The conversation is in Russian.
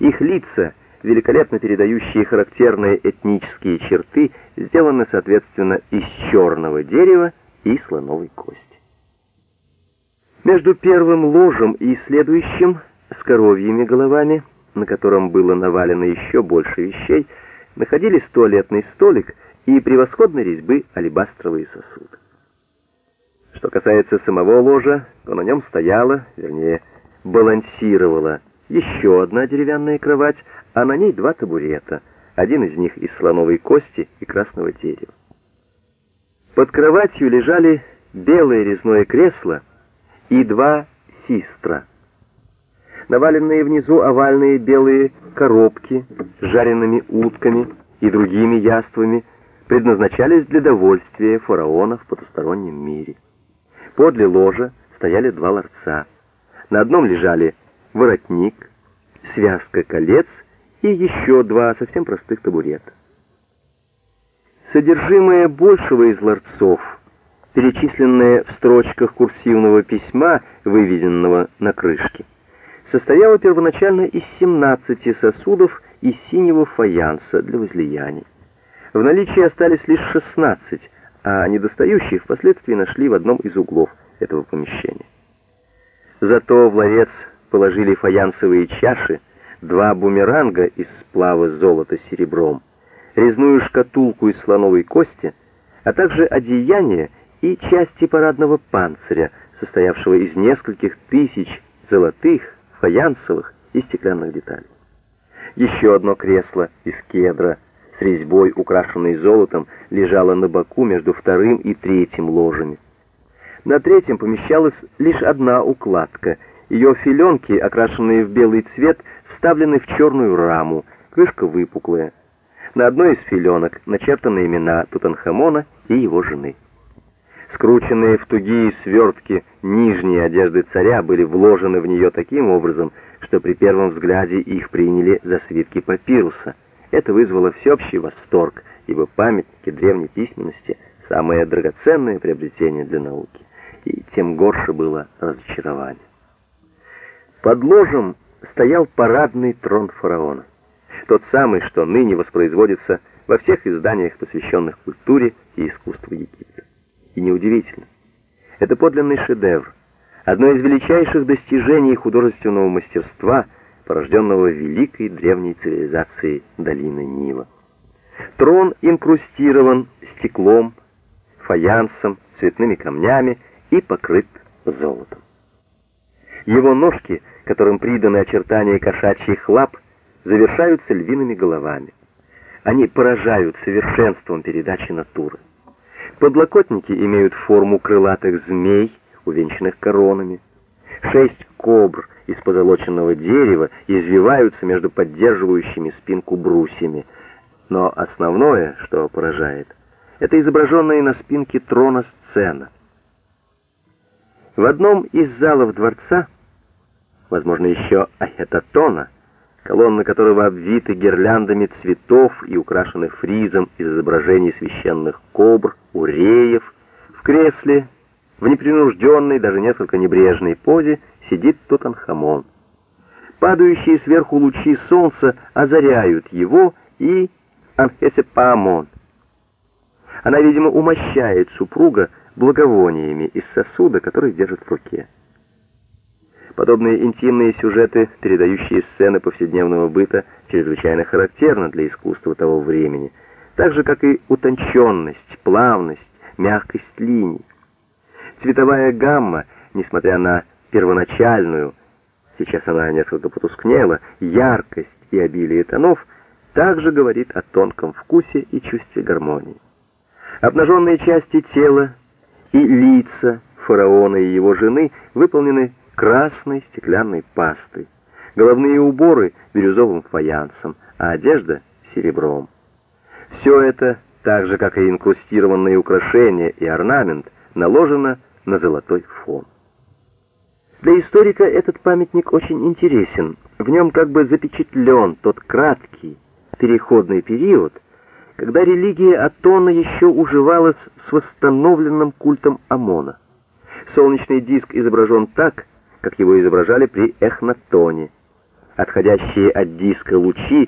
Их лица, великолепно передающие характерные этнические черты, сделаны, соответственно, из черного дерева и слоновой кости. Между первым ложем и следующим, с коровьими головами, на котором было навалено еще больше вещей, находились туалетный столик и превосходной резьбы алебастровые сосуды. Что касается самого ложа, то на нем стояла, вернее, балансировала еще одна деревянная кровать, а на ней два табурета, один из них из слоновой кости и красного дерева. Под кроватью лежали белое резное кресло и два систра. Наваленные внизу овальные белые коробки с жареными утками и другими яствами предназначались для довольствия фараона в потустороннем мире. Подле ложа стояли два ларца. На одном лежали воротник, связка колец и еще два совсем простых табурета. Содержимое большего из ларцов, перечисленное в строчках курсивного письма, выведенного на крышке, состояло первоначально из 17 сосудов из синего фаянса для возлияний. В наличии остались лишь 16, а недостающие впоследствии нашли в одном из углов этого помещения. Зато в ларец положили фаянсовые чаши, два бумеранга из сплава золота с серебром, резную шкатулку из слоновой кости, а также одеяние и части парадного панциря, состоявшего из нескольких тысяч золотых, фаянсовых и стеклянных деталей. Еще одно кресло из кедра с резьбой, украшенной золотом, лежало на боку между вторым и третьим ложами. На третьем помещалась лишь одна укладка — ее филенки, окрашенные в белый цвет, вставлены в черную раму, крышка выпуклая. На одной из филенок начертаны имена Тутанхамона и его жены. Скрученные в тугие свертки нижние одежды царя были вложены в нее таким образом, что при первом взгляде их приняли за свитки папируса. Это вызвало всеобщий восторг, ибо памятники древней письменности — самое драгоценное приобретение для науки. И тем горше было разочарование. Под ложем стоял парадный трон фараона. Тот самый, что ныне воспроизводится во всех изданиях, посвященных культуре и искусству Египта. И неудивительно. Это подлинный шедевр, одно из величайших достижений художественного мастерства, порожденного великой древней цивилизацией долины Нила. Трон инкрустирован стеклом, фаянсом, цветными камнями и покрыт золотом. Его ножки, которым приданы очертания кошачьих лап, завершаются львиными головами. Они поражают совершенством передачи натуры. Подлокотники имеют форму крылатых змей, увенчанных коронами. Шесть кобр из позолоченного дерева извиваются между поддерживающими спинку брусьями. Но основное, что поражает, это изображенная на спинке трона сцена — в одном из залов дворца, возможно, еще Ахетатона, колонны которого обвиты гирляндами цветов и украшены фризом из изображений священных кобр, уреев, в кресле, в непринужденной, даже несколько небрежной позе, сидит Тутанхамон. Падающие сверху лучи солнца озаряют его и Анхесепаамон. Она, видимо, умощает супруга, благовониями из сосуда, который держит в руке. Подобные интимные сюжеты, передающие сцены повседневного быта, чрезвычайно характерны для искусства того времени, так же, как и утонченность, плавность, мягкость линий. Цветовая гамма, несмотря на первоначальную, сейчас она несколько потускнела, яркость и обилие тонов, также говорит о тонком вкусе и чувстве гармонии. Обнаженные части тела, и лица фараона и его жены выполнены красной стеклянной пастой, головные уборы бирюзовым фаянсом, а одежда серебром. Все это, так же как и инкрустированные украшения и орнамент, наложено на золотой фон. Для историка этот памятник очень интересен. В нем как бы запечатлен тот краткий переходный период, когда религия Атона еще уживалась с восстановленным культом Амона. Солнечный диск изображен так, как его изображали при Эхнатоне. Отходящие от диска лучи